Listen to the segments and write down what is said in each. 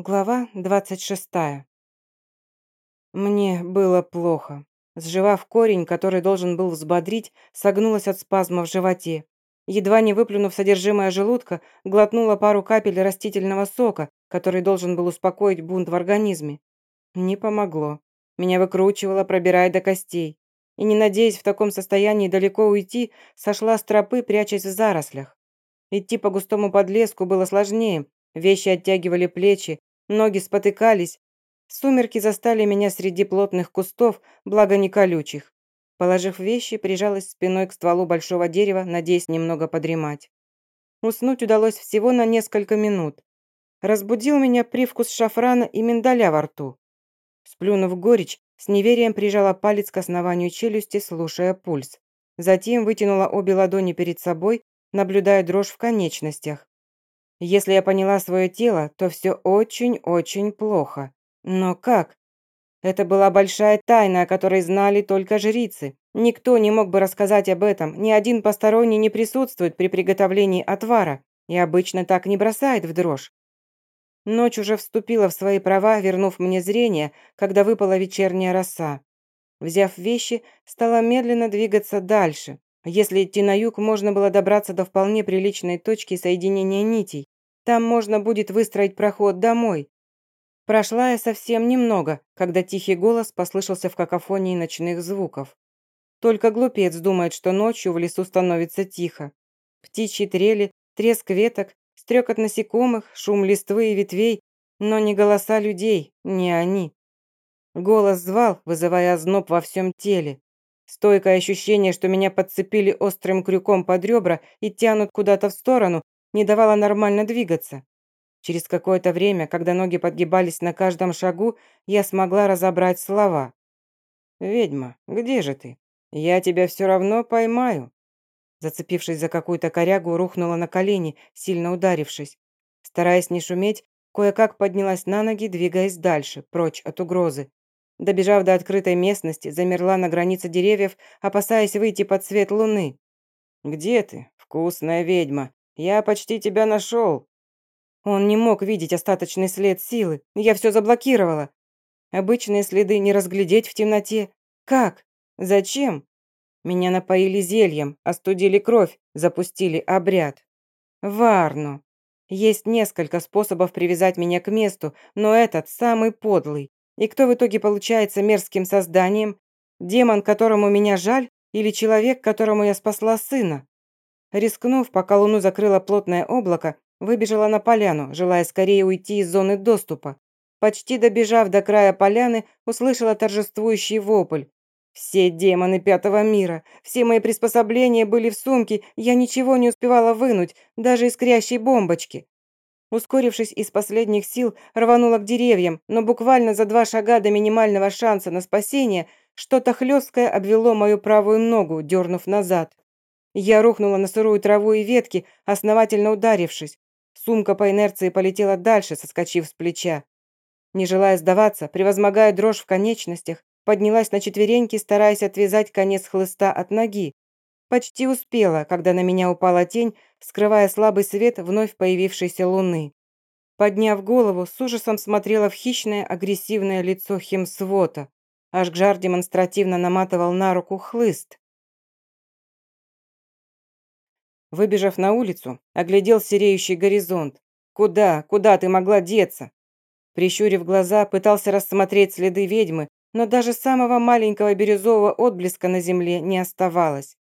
Глава 26. Мне было плохо. Сживав корень, который должен был взбодрить, согнулась от спазма в животе. Едва не выплюнув содержимое желудка, глотнула пару капель растительного сока, который должен был успокоить бунт в организме. Не помогло. Меня выкручивало, пробирая до костей. И не надеясь в таком состоянии далеко уйти, сошла с тропы, прячась в зарослях. Идти по густому подлеску было сложнее, вещи оттягивали плечи, Ноги спотыкались. Сумерки застали меня среди плотных кустов, благо не колючих. Положив вещи, прижалась спиной к стволу большого дерева, надеясь немного подремать. Уснуть удалось всего на несколько минут. Разбудил меня привкус шафрана и миндаля во рту. Сплюнув горечь, с неверием прижала палец к основанию челюсти, слушая пульс. Затем вытянула обе ладони перед собой, наблюдая дрожь в конечностях. Если я поняла свое тело, то все очень-очень плохо. Но как? Это была большая тайна, о которой знали только жрицы. Никто не мог бы рассказать об этом, ни один посторонний не присутствует при приготовлении отвара и обычно так не бросает в дрожь. Ночь уже вступила в свои права, вернув мне зрение, когда выпала вечерняя роса. Взяв вещи, стала медленно двигаться дальше. Если идти на юг, можно было добраться до вполне приличной точки соединения нитей. Там можно будет выстроить проход домой. Прошла я совсем немного, когда тихий голос послышался в какофонии ночных звуков. Только глупец думает, что ночью в лесу становится тихо. Птичьи трели, треск веток, стрекот насекомых, шум листвы и ветвей, но не голоса людей, не они. Голос звал, вызывая озноб во всем теле. Стойкое ощущение, что меня подцепили острым крюком под ребра и тянут куда-то в сторону, не давало нормально двигаться. Через какое-то время, когда ноги подгибались на каждом шагу, я смогла разобрать слова. «Ведьма, где же ты? Я тебя все равно поймаю». Зацепившись за какую-то корягу, рухнула на колени, сильно ударившись. Стараясь не шуметь, кое-как поднялась на ноги, двигаясь дальше, прочь от угрозы. Добежав до открытой местности, замерла на границе деревьев, опасаясь выйти под свет луны. «Где ты, вкусная ведьма? Я почти тебя нашел». Он не мог видеть остаточный след силы. Я все заблокировала. Обычные следы не разглядеть в темноте. Как? Зачем? Меня напоили зельем, остудили кровь, запустили обряд. Варну. Есть несколько способов привязать меня к месту, но этот самый подлый. И кто в итоге получается мерзким созданием? Демон, которому меня жаль, или человек, которому я спасла сына? Рискнув, пока луну закрыло плотное облако, выбежала на поляну, желая скорее уйти из зоны доступа. Почти добежав до края поляны, услышала торжествующий вопль. Все демоны пятого мира, все мои приспособления были в сумке, я ничего не успевала вынуть, даже искрящей бомбочки. Ускорившись из последних сил, рванула к деревьям, но буквально за два шага до минимального шанса на спасение что-то хлесткое обвело мою правую ногу, дернув назад. Я рухнула на сырую траву и ветки, основательно ударившись. Сумка по инерции полетела дальше, соскочив с плеча. Не желая сдаваться, превозмогая дрожь в конечностях, поднялась на четвереньки, стараясь отвязать конец хлыста от ноги, Почти успела, когда на меня упала тень, скрывая слабый свет вновь появившейся луны. Подняв голову, с ужасом смотрела в хищное, агрессивное лицо Хемсвота. Аж Гжар демонстративно наматывал на руку хлыст. Выбежав на улицу, оглядел сереющий горизонт. «Куда? Куда ты могла деться?» Прищурив глаза, пытался рассмотреть следы ведьмы, но даже самого маленького бирюзового отблеска на земле не оставалось.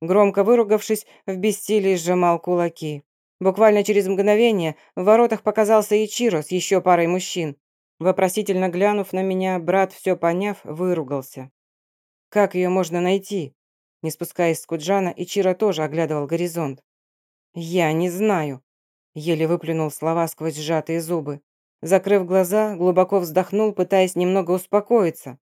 Громко выругавшись, в бессилии сжимал кулаки. Буквально через мгновение в воротах показался Ичиро с еще парой мужчин. Вопросительно глянув на меня, брат, все поняв, выругался. «Как ее можно найти?» Не спускаясь с Куджана, Ичиро тоже оглядывал горизонт. «Я не знаю», — еле выплюнул слова сквозь сжатые зубы. Закрыв глаза, глубоко вздохнул, пытаясь немного успокоиться.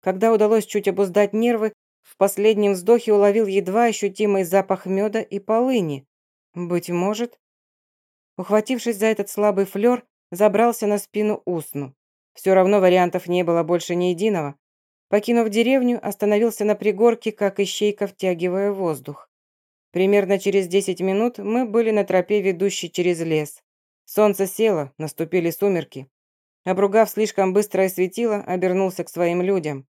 Когда удалось чуть обуздать нервы, в последнем вздохе уловил едва ощутимый запах меда и полыни. Быть может... Ухватившись за этот слабый флёр, забрался на спину Усну. Все равно вариантов не было больше ни единого. Покинув деревню, остановился на пригорке, как ищейка, втягивая воздух. Примерно через 10 минут мы были на тропе, ведущей через лес. Солнце село, наступили сумерки. Обругав слишком быстрое светило, обернулся к своим людям.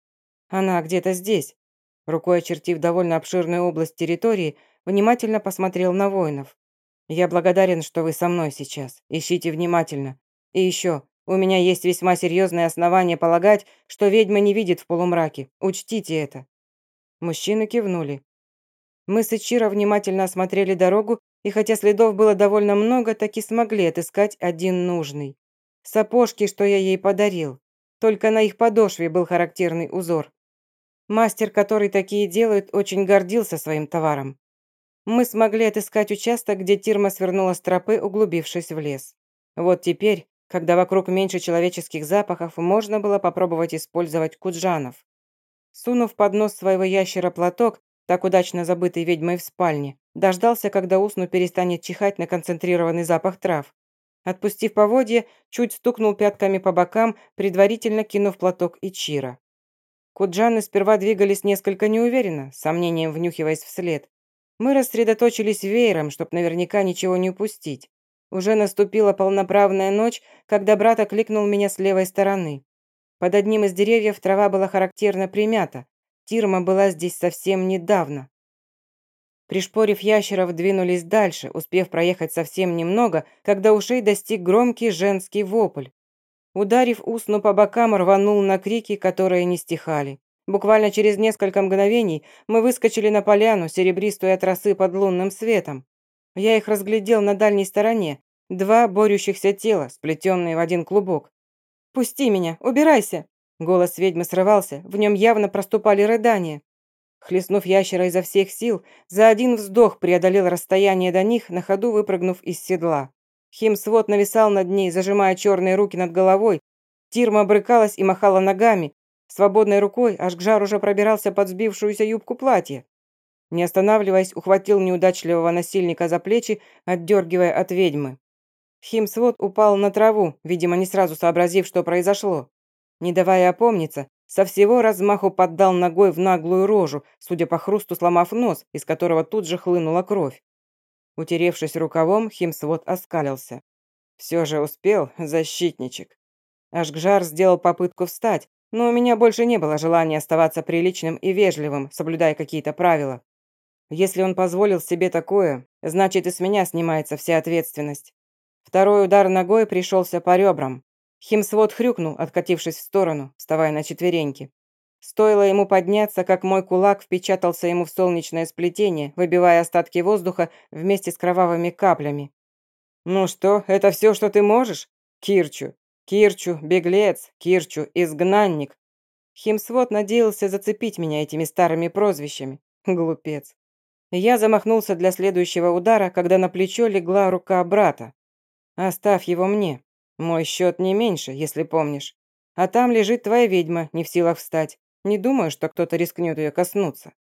Она где-то здесь. Рукой очертив довольно обширную область территории, внимательно посмотрел на воинов. «Я благодарен, что вы со мной сейчас. Ищите внимательно. И еще, у меня есть весьма серьезные основания полагать, что ведьма не видит в полумраке. Учтите это». Мужчины кивнули. Мы с Ичиро внимательно осмотрели дорогу, и хотя следов было довольно много, так и смогли отыскать один нужный. Сапожки, что я ей подарил. Только на их подошве был характерный узор. Мастер, который такие делает, очень гордился своим товаром. Мы смогли отыскать участок, где Тирма свернула с тропы, углубившись в лес. Вот теперь, когда вокруг меньше человеческих запахов, можно было попробовать использовать куджанов. Сунув под нос своего ящера платок, так удачно забытый ведьмой в спальне, дождался, когда усну перестанет чихать на концентрированный запах трав. Отпустив поводье, чуть стукнул пятками по бокам, предварительно кинув платок и чира. Куджаны сперва двигались несколько неуверенно, с сомнением внюхиваясь вслед. Мы рассредоточились веером, чтобы наверняка ничего не упустить. Уже наступила полноправная ночь, когда брат окликнул меня с левой стороны. Под одним из деревьев трава была характерно примята. Тирма была здесь совсем недавно. Пришпорив ящеров, двинулись дальше, успев проехать совсем немного, когда ушей достиг громкий женский вопль. Ударив усну по бокам, рванул на крики, которые не стихали. Буквально через несколько мгновений мы выскочили на поляну, серебристую от росы под лунным светом. Я их разглядел на дальней стороне. Два борющихся тела, сплетенные в один клубок. «Пусти меня! Убирайся!» Голос ведьмы срывался, в нем явно проступали рыдания. Хлестнув ящера изо всех сил, за один вздох преодолел расстояние до них, на ходу выпрыгнув из седла. Химсвод нависал над ней, зажимая черные руки над головой. Тирма брыкалась и махала ногами. Свободной рукой Ашгжар уже пробирался под сбившуюся юбку платья. Не останавливаясь, ухватил неудачливого насильника за плечи, отдергивая от ведьмы. Химсвод упал на траву, видимо, не сразу сообразив, что произошло. Не давая опомниться, со всего размаху поддал ногой в наглую рожу, судя по хрусту сломав нос, из которого тут же хлынула кровь. Утеревшись рукавом, Химсвод оскалился. Все же успел, защитничек. Ашгжар сделал попытку встать, но у меня больше не было желания оставаться приличным и вежливым, соблюдая какие-то правила. Если он позволил себе такое, значит и с меня снимается вся ответственность. Второй удар ногой пришелся по ребрам. Химсвод хрюкнул, откатившись в сторону, вставая на четвереньки. Стоило ему подняться, как мой кулак впечатался ему в солнечное сплетение, выбивая остатки воздуха вместе с кровавыми каплями. «Ну что, это все, что ты можешь? Кирчу. Кирчу, беглец, Кирчу, изгнанник». Химсвод надеялся зацепить меня этими старыми прозвищами. Глупец. Я замахнулся для следующего удара, когда на плечо легла рука брата. «Оставь его мне. Мой счет не меньше, если помнишь. А там лежит твоя ведьма, не в силах встать. Не думаю, что кто-то рискнет ее коснуться».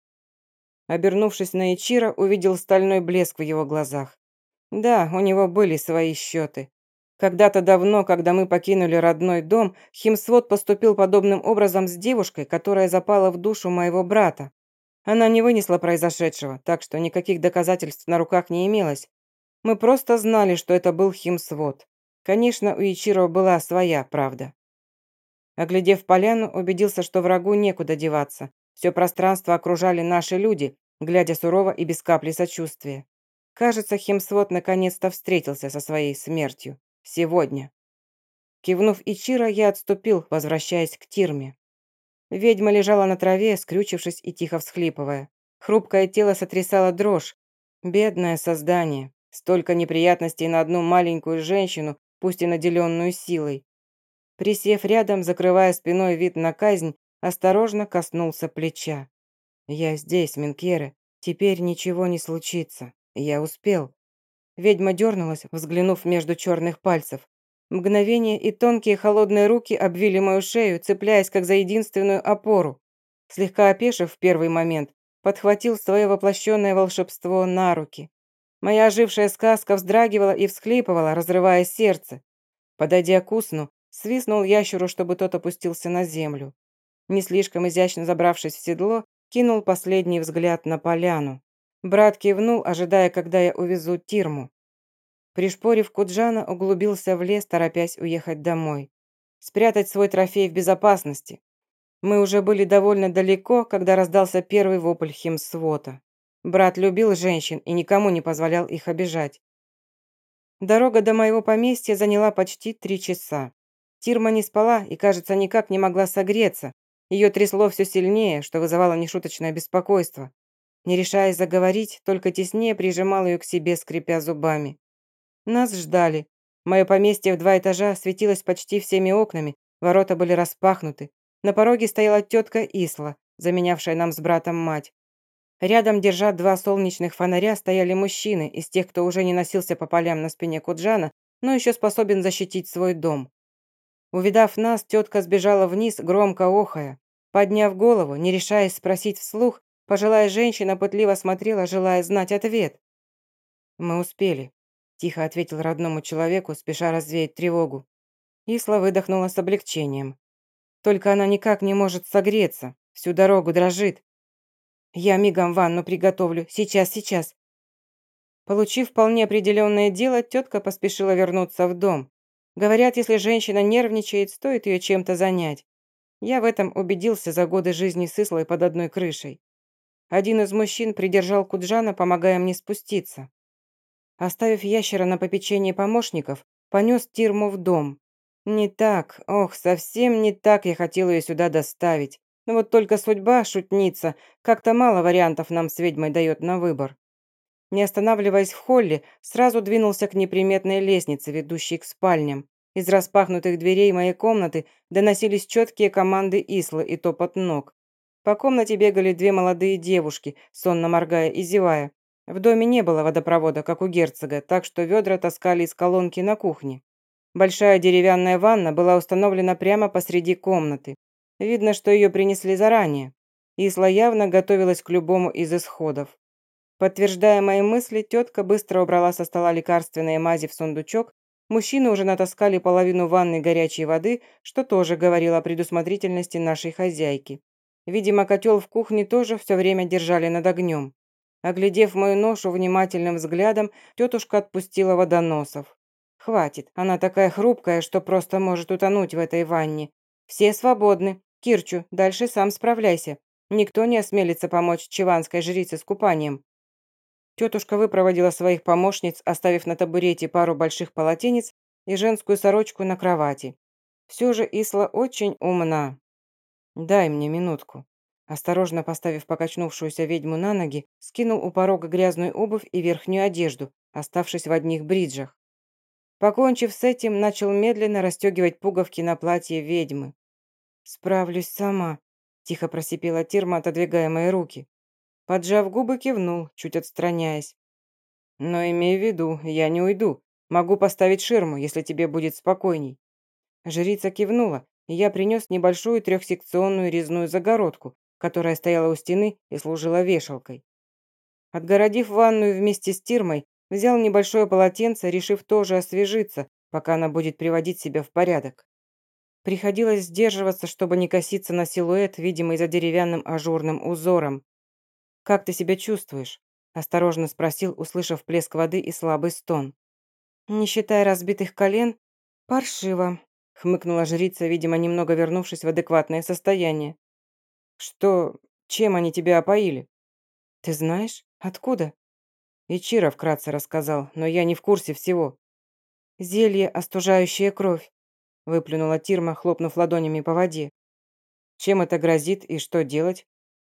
Обернувшись на Ичира, увидел стальной блеск в его глазах. Да, у него были свои счеты. Когда-то давно, когда мы покинули родной дом, Химсвод поступил подобным образом с девушкой, которая запала в душу моего брата. Она не вынесла произошедшего, так что никаких доказательств на руках не имелось. Мы просто знали, что это был Химсвод. Конечно, у Ичиро была своя правда. Оглядев поляну, убедился, что врагу некуда деваться. Все пространство окружали наши люди, глядя сурово и без капли сочувствия. Кажется, Хемсвот наконец-то встретился со своей смертью. Сегодня. Кивнув Ичиро, я отступил, возвращаясь к Тирме. Ведьма лежала на траве, скрючившись и тихо всхлипывая. Хрупкое тело сотрясало дрожь. Бедное создание. Столько неприятностей на одну маленькую женщину, пусть и наделенную силой. Присев рядом, закрывая спиной вид на казнь, осторожно коснулся плеча. «Я здесь, Минкере. Теперь ничего не случится. Я успел». Ведьма дернулась, взглянув между черных пальцев. Мгновение и тонкие холодные руки обвили мою шею, цепляясь как за единственную опору. Слегка опешив в первый момент, подхватил свое воплощенное волшебство на руки. Моя ожившая сказка вздрагивала и всхлипывала, разрывая сердце. Подойдя к усну, Свистнул ящеру, чтобы тот опустился на землю. Не слишком изящно забравшись в седло, кинул последний взгляд на поляну. Брат кивнул, ожидая, когда я увезу Тирму. Пришпорив Куджана, углубился в лес, торопясь уехать домой. Спрятать свой трофей в безопасности. Мы уже были довольно далеко, когда раздался первый вопль химсвота. Брат любил женщин и никому не позволял их обижать. Дорога до моего поместья заняла почти три часа. Тирма не спала и, кажется, никак не могла согреться. Ее трясло все сильнее, что вызывало нешуточное беспокойство. Не решаясь заговорить, только теснее прижимал ее к себе, скрипя зубами. Нас ждали. Мое поместье в два этажа светилось почти всеми окнами, ворота были распахнуты. На пороге стояла тетка Исла, заменявшая нам с братом мать. Рядом, держа два солнечных фонаря, стояли мужчины из тех, кто уже не носился по полям на спине Куджана, но еще способен защитить свой дом. Увидав нас, тетка сбежала вниз, громко охая. Подняв голову, не решаясь спросить вслух, пожилая женщина пытливо смотрела, желая знать ответ. «Мы успели», Тихо ответил родному человеку, спеша развеять тревогу. Исла выдохнула с облегчением. Только она никак не может согреться, всю дорогу дрожит. Я мигом ванну приготовлю, сейчас, сейчас. Получив вполне определенное дело, тетка поспешила вернуться в дом. Говорят, если женщина нервничает, стоит ее чем-то занять. Я в этом убедился за годы жизни с Ислой под одной крышей. Один из мужчин придержал Куджана, помогая мне спуститься. Оставив ящера на попечении помощников, понес Тирму в дом. Не так, ох, совсем не так я хотел ее сюда доставить. Но вот только судьба, шутница, как-то мало вариантов нам с ведьмой дает на выбор. Не останавливаясь в холле, сразу двинулся к неприметной лестнице, ведущей к спальням. Из распахнутых дверей моей комнаты доносились четкие команды Ислы и топот ног. По комнате бегали две молодые девушки, сонно моргая и зевая. В доме не было водопровода, как у герцога, так что ведра таскали из колонки на кухне. Большая деревянная ванна была установлена прямо посреди комнаты. Видно, что ее принесли заранее. Исла явно готовилась к любому из исходов. Подтверждая мои мысли, тетка быстро убрала со стола лекарственные мази в сундучок. Мужчины уже натаскали половину ванны горячей воды, что тоже говорило о предусмотрительности нашей хозяйки. Видимо, котел в кухне тоже все время держали над огнем. Оглядев мою ношу внимательным взглядом, тетушка отпустила водоносов. «Хватит, она такая хрупкая, что просто может утонуть в этой ванне. Все свободны. Кирчу, дальше сам справляйся. Никто не осмелится помочь чиванской жрице с купанием». Тетушка выпроводила своих помощниц, оставив на табурете пару больших полотенец и женскую сорочку на кровати. Все же Исла очень умна. «Дай мне минутку», Осторожно поставив покачнувшуюся ведьму на ноги, скинул у порога грязную обувь и верхнюю одежду, оставшись в одних бриджах. Покончив с этим, начал медленно расстегивать пуговки на платье ведьмы. «Справлюсь сама», – тихо просипела Тирма, отодвигая мои руки. Поджав губы, кивнул, чуть отстраняясь. «Но имей в виду, я не уйду. Могу поставить ширму, если тебе будет спокойней». Жрица кивнула, и я принес небольшую трехсекционную резную загородку, которая стояла у стены и служила вешалкой. Отгородив ванную вместе с тирмой, взял небольшое полотенце, решив тоже освежиться, пока она будет приводить себя в порядок. Приходилось сдерживаться, чтобы не коситься на силуэт, видимый за деревянным ажурным узором. «Как ты себя чувствуешь?» – осторожно спросил, услышав плеск воды и слабый стон. «Не считая разбитых колен, паршиво», – хмыкнула жрица, видимо, немного вернувшись в адекватное состояние. «Что... чем они тебя опоили?» «Ты знаешь? Откуда?» Ичиро вкратце рассказал, но я не в курсе всего. «Зелье, остужающее кровь», — выплюнула Тирма, хлопнув ладонями по воде. «Чем это грозит и что делать?»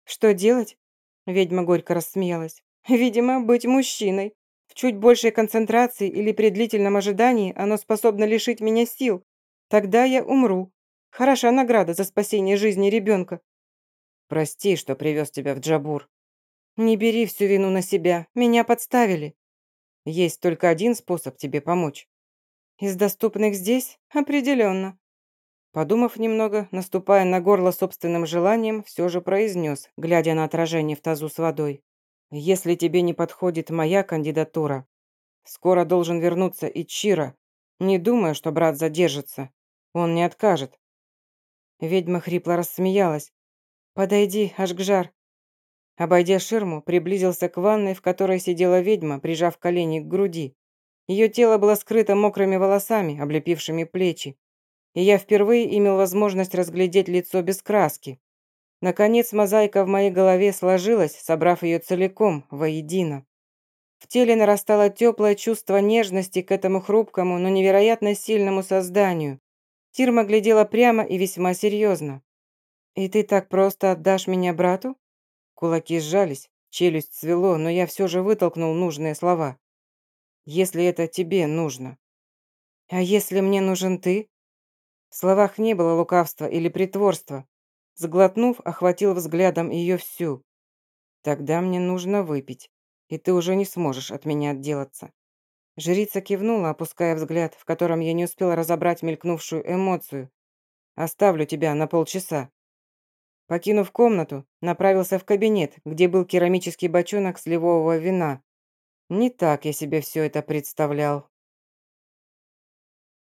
«Что делать?» Ведьма горько рассмеялась. «Видимо, быть мужчиной. В чуть большей концентрации или при длительном ожидании оно способно лишить меня сил. Тогда я умру. Хороша награда за спасение жизни ребенка. Прости, что привез тебя в Джабур. Не бери всю вину на себя. Меня подставили. Есть только один способ тебе помочь. Из доступных здесь? Определенно. Подумав немного, наступая на горло собственным желанием, все же произнес, глядя на отражение в тазу с водой. «Если тебе не подходит моя кандидатура, скоро должен вернуться и Чира. Не думаю, что брат задержится. Он не откажет». Ведьма хрипло рассмеялась, «Подойди, Ашгжар». Обойдя ширму, приблизился к ванной, в которой сидела ведьма, прижав колени к груди. Ее тело было скрыто мокрыми волосами, облепившими плечи, и я впервые имел возможность разглядеть лицо без краски. Наконец мозаика в моей голове сложилась, собрав ее целиком, воедино. В теле нарастало теплое чувство нежности к этому хрупкому, но невероятно сильному созданию. Тирма глядела прямо и весьма серьезно. «И ты так просто отдашь меня брату?» Кулаки сжались, челюсть свело, но я все же вытолкнул нужные слова. «Если это тебе нужно». «А если мне нужен ты?» В словах не было лукавства или притворства. Сглотнув, охватил взглядом ее всю. «Тогда мне нужно выпить, и ты уже не сможешь от меня отделаться». Жрица кивнула, опуская взгляд, в котором я не успела разобрать мелькнувшую эмоцию. «Оставлю тебя на полчаса». Покинув комнату, направился в кабинет, где был керамический бочонок сливового вина. Не так я себе все это представлял.